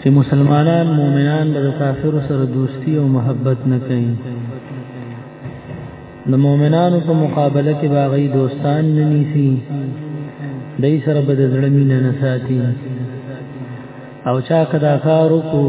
چې مسلمانان مؤمنان د کافر سره دوستی او محبت نه کوي د مؤمنانو په مقابله کې باغی دوستان نه نیسی دای سره به د زړه مینه نه ساتي او چا کدا کار وکړو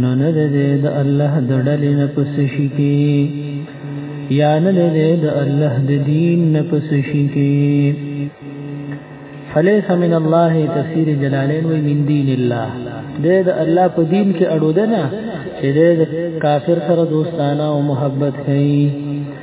نو نه دې د الله د ډلې نه پس شي کې یا نه دې د الله د دین نه پس شي کې فلیس من الله تفسیر جلالین و من دین الله دې د الله په دین کې اړو ده نه چې دې کافر سره دوستانه او محبت کوي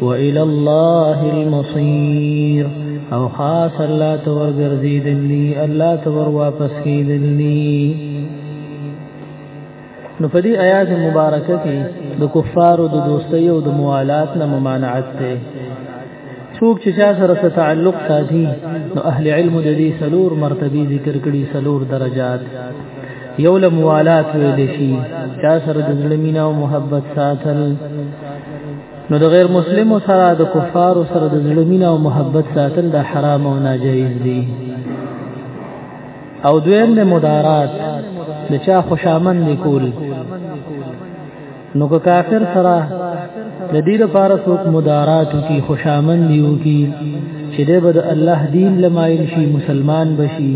وإلى الله المصير او خاص الله تور ګرځیدلی الله تور واپس کیدلی نو په دې آیات مبارکه کې د کفارو د دوستۍ او د موالات نه ممانعت ده څوک چې چا سره تعلق ساتي نو اهل علم د دې سلور مرتبه ذکر کړي سلور درجات یو له موالات ویل شي چا سره د ظلمینه او محبت ساتل نو د غیر مسلمو سره د کفارو سره د ظلمین او محبت ساتل د حرام او ناجایز دي او دویم د مدارات د چا خوشامن دي کول نو که کافر سره د دې لپاره څوک مدارات کی خوشامن دی او کی چې د الله دین لمایل شي مسلمان بشي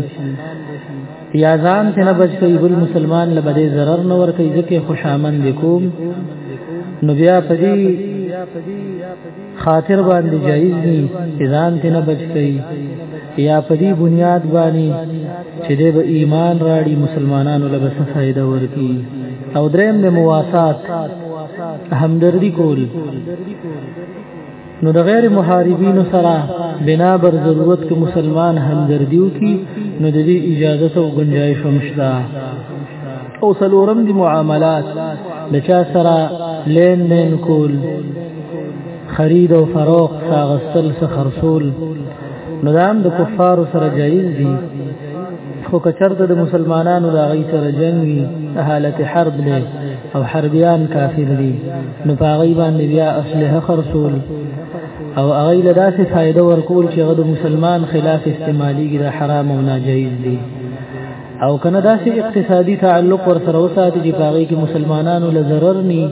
یا ځان ته نه بچ کوي بل مسلمان له بده zarar نه ور کوي ځکه خوشامن دي کوم نو بیا پدی خاطر باندې جایز دي چې ځان ته نه بچ کوي یا پدی بنیاد باندې چې د ایمان راړي مسلمانانو له بس فائدہ ورکي او دریم د مواسات همدردی کول نو د غیر محاربینو سره بنا بر ضرورت کې مسلمان همدردیو کی نو د دې اجازه او گنجائش هم شته او سلورم دی معاملات د چا سره لین دین کول خرید او فروخت ساغستل سخرسول نو دا هم د کفارو سره جایز دي خو کچرته د مسلمانانو د غي سره جنگ وي حالت حرب له او حربيان کافر دي نو په غي باندې بیا اصله خرصول او هغه له داسې فائدہ ورکول چې غد مسلمان خلاف استعمالي ګره حرام او ناجایز دي او کنه داسې اقتصادي تعلق ور سره وساتي چې پاغي کې مسلمانانو له ضرر ني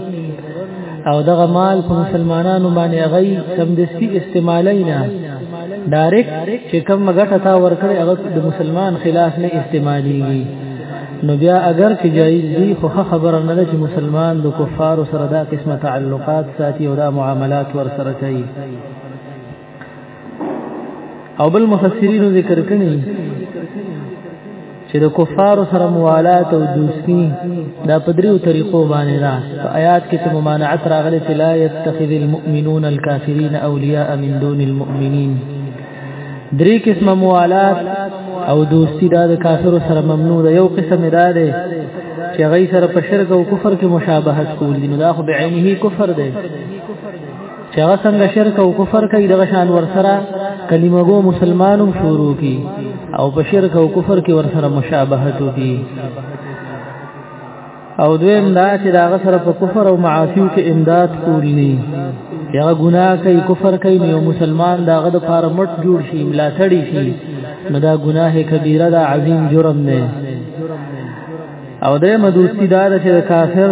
او دغه مال په مسلمانانو باندې غي سمدستي استعمالینا ډایرک چې کوم غټه تا ورکړي هغه د مسلمان خلاف نه استعماليږي نو بیا اگر چې جایز دي خو خبره نه ده چې مسلمان د کفار سره دا قسمه تعلقات ساتي او دا معاملات ور سره کوي او بل مفسرین ذکر کړي چې د کفار سره موالات او دوستی دا پدریو طریقو باندې را په آیات کې چې ممانعت راغلي چې لا يتخذ المؤمنون الكافرين اولیاء من دون المؤمنین درې قسم موالات او دوستی دا د کافر سره ممنوع ده یو قسم دا ده چې غي سره په شرک او کفر کې مشابهت کول دي نو دا خو بعینه کفر ده چې هغه څنګه شرک او کفر کوي دغه شان ورسره کلمه ګو مسلمانو شروع کی او په شرک او کفر کې ورسره مشابهت وکي او دویم دا چې دا غسر په کفر او معاصیو کې امداد کولی نه یا ګناه کوي کفر کوي نو مسلمان دا غد فار مټ جوړ شي ملاتړي شي نو دا ګناه کبیره دا عظیم جرم نه او درې مدوسی دار چې د کافر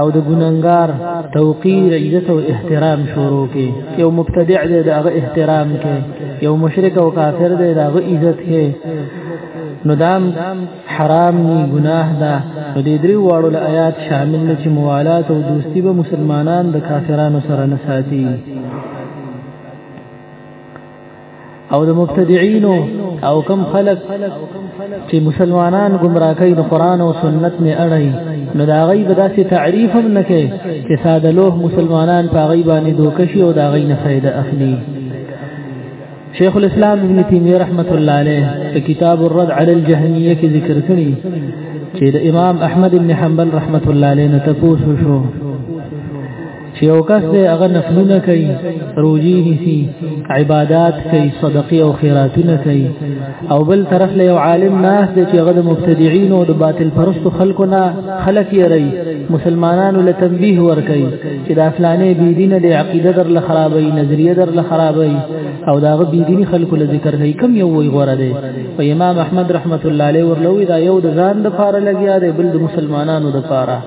او د ګننګار توقیر عزت او احترام شروع کی یو مبتدع دی دغه احترام کې یو مشرک او کافر دی دغه عزت کې نو دام حرام نی گناه ده نو دې درې واړو آیات شامل نه چې موالات او دوستی به مسلمانان د کافرانو سره نه ساتي او د مبتدعين او کم خلق چې مسلمانان گمراه کوي د قران او سنت نه اړي نو دا غي به داسې تعریف هم نه کوي چې ساده لوه مسلمانان په غي باندې دوکشي او دا غي نه فائدہ اخلي شیخ الاسلام ابن تیمیه رحمت الله علیه په کتاب الرد علی الجهمیه کې ذکر کړی چې د امام احمد ابن حنبل رحمت الله علیه نه تاسو شو چې یو کس دی هغه نفلونه کوي روزي نیسي عبادت کوي صدقې او خیراتونه کوي او بل طرف له یو عالم ناس دی چې هغه د مبتدعين او د باطل پرستو خلکو نه خلک یې رہی مسلمانانو له تنبیه ور کوي چې د افلانې بی دینه د عقیده در له خرابې نظریه در له خرابې او دا غو بی دیني خلکو له ذکر کوي کم یو وی غوړه دی او امام احمد رحمت الله علیه ورلوې دا یو د ځان د فار لګیا دی بل د مسلمانانو د فاره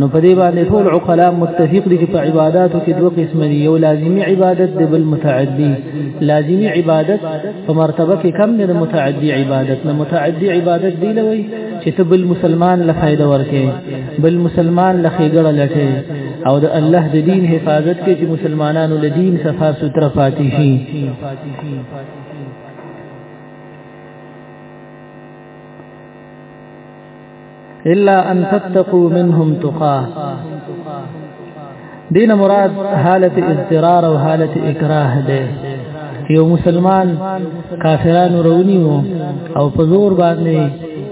نو په دې باندې ټول عقلا متفق دي چې په عبادتو کې دوه قسم دي یو لازمی عبادت دی بل متعدی لازمی عبادت په مرتبه کې کم نه متعدی عبادت نه متعدی عبادت دی لوي چې ته بل مسلمان له فائدہ ورکې بل مسلمان له خېګړه لټې او د الله د دین حفاظت کې چې مسلمانانو له دین صفا سوتره فاتحي شي الا ان تتقوا منهم تقا دین مراد حالت اضطرار او حالت اکراه ده یو مسلمان کافرانو رونی وو او په زور باندې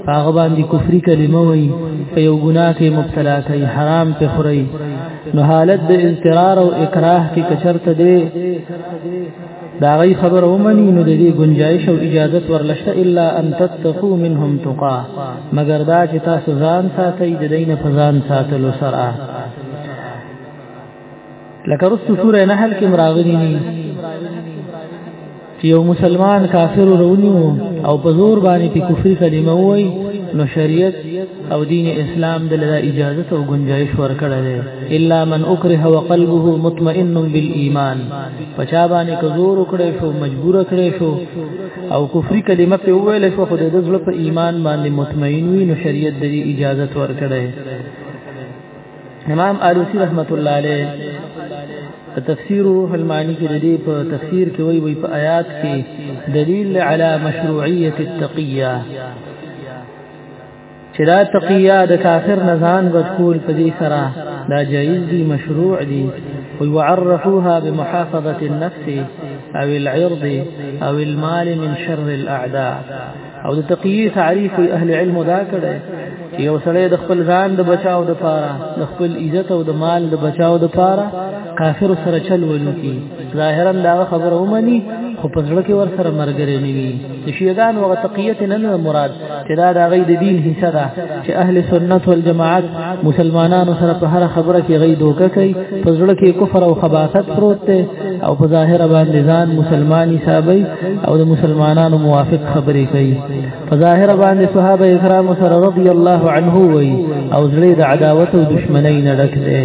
هغه باندې کفري کلمه وای په یو ګناه کې مبتلا کوي حرام په خوري نو حالت د اضطرار او اکراه کې کچرته دی دا غي خبر ومني نو د دې گنجائش او اجازت ورلشته الا ان تتقو منهم تقا مگر دا چې تاسو ځان ساتي د دین په ځان ساتلو سره لکه رسو سوره نحل کې مراغلي ني چې یو مسلمان کافر ورونی او په زور باندې په کفر کلمه وای نو شریعت او دین اسلام د لا اجازه او گنجائش ورکړه ده الا من اکره وقلبه مطمئن بالایمان پچا باندې کزور کړي شو مجبور کړي شو او کفر کلمه په ویل شو خو د ځل په ایمان باندې مطمئن وي نو شریعت د اجازه ورکړه امام علوسی رحمت الله علیه تفسیر حلمانی کې د دې په تفسیر کې وی وی په آیات کې دلیل علی مشروعیت التقیه چې دا تقیا د کافر نزان بدکول په دې سره دا جایز دي مشروع دي ويعرفوها بمحافظة النفس او العرض او المال من شر الاعداء او د تقیی تعریف اهل علم دا کړي چې یو سړی د خپل ځان د بچاو د پاره د خپل عزت او د مال د بچاو د پاره کافر سره چل ولوي ظاهرا دا خبره ومني خو په ځړ کې ور سره مرګري نیوي د شیګان وغه تقیه نه مراد چې دا د غي د دین حصہ ده چې اهل سنت والجماعت مسلمانانو سره په هر خبره کې غي دوکه کوي په ځړه کې کفر او خباثت پروت دی او په ظاهر باندې ځان مسلمان حسابي او د مسلمانانو موافق خبرې کوي په ظاهر باندې صحابه کرام سره رضی الله عنه وي او ځړه د عداوت او دشمنی نه ډک دی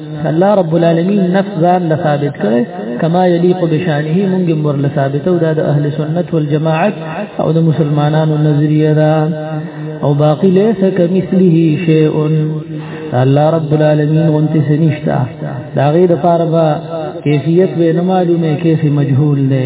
الله رب العالمین نفس ځان له ثابت کړي کما یلیق بشانه مونږ مر له ثابت او د اهل سنت والجماعت او د مسلمانانو نظریه ده او باقی لیس کمثله شیء الله رب العالمین غنت سنشتا دا غیر فاربا کیفیت به نه معلومه کیف مجهول ده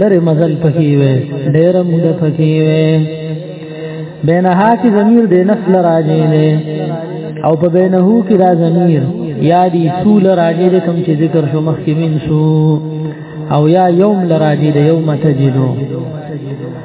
لره مزل پکې وې ډېر مود پکې وې بینها کی ضمیر د نفس لراجې نه او په بینه کې دا ضمیر یا دی سول راجې د کوم چې ذکر شو مخکې من شو او یا یوم لراجې د یوم تجدو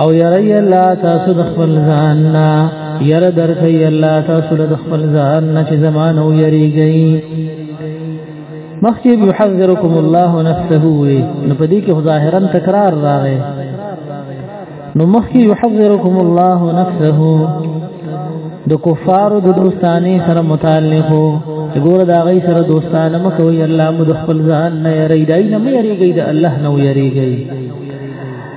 او یری الله تاسو د خپل ځان نه یره درکې الله تاسو د خپل ځان نه چې زمانو یریږي مخکې یحذرکم الله نفسه وي نو په دې کې ظاهرا تکرار راغی نو مخکې یحذرکم الله نفسه د کفارو د دوستانه سره متعلق وو ګور دا غي سره دوستانه مکوې الله مو د خپل ځان نه یری دای نه مې یریږي د الله نه یریږي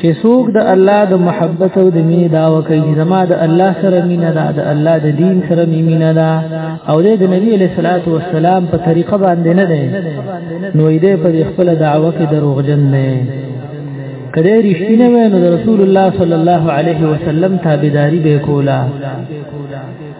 چې څوک د الله د محبت او د مینې داوا کوي زما د الله سره مینه ده د الله د دین سره مینه ده او د نبی علیہ الصلوۃ والسلام په طریقه باندې نه ده نو دې په خپل دعوه کې دروغجن نه کله رښتینه وینو د رسول الله صلی الله علیه وسلم تابعداري به کولا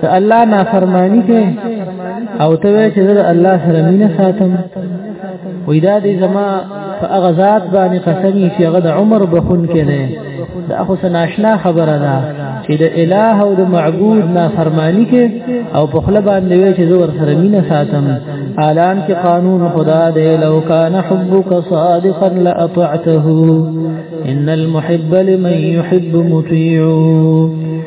ته الله نافرمانی کوي او ته وایې چې زه الله سره مینه ساتم وې دا دې زما په هغه ذات باندې قسمی چې هغه د عمر بخون کې نه دا خو سناشنا خبره ده چې د الٰه او د معبود نافرمانی کې او په خپل باندې وایي چې زه ورسره مینه ساتم اعلان کې قانون خدا دې لو کان حبک صادقا لاطعته ان المحب لمن يحب مطيع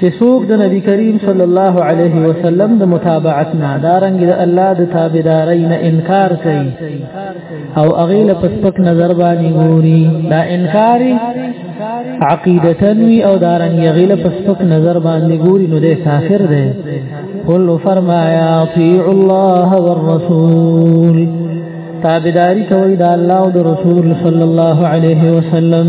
چې څوک د نبی کریم صلی الله علیه وسلم د متابعت نه دارنګ د الله د تابعدارۍ نه انکار کوي او هغه له پسپک نظر باندې ګوري دا انکار عقیدتن وی او دارنګ هغه له پسپک نظر باندې ګوري نو د کافر دی قل فرمایا اطیع الله والرسول تابعداري کوي د الله او د رسول صلی الله علیه وسلم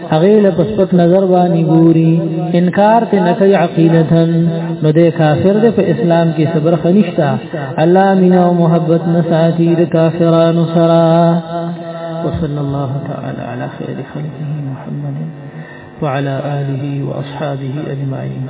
هغه له پسپک نظر باندې ګوري انکار ته نه کوي عقیدتن نو د کافر د په اسلام کې صبر خنشتا الله مینا او محبت نه ساتي د کافرانو سره وصلى الله تعالى على خير خلقه محمد وعلى آله وأصحابه أجمعين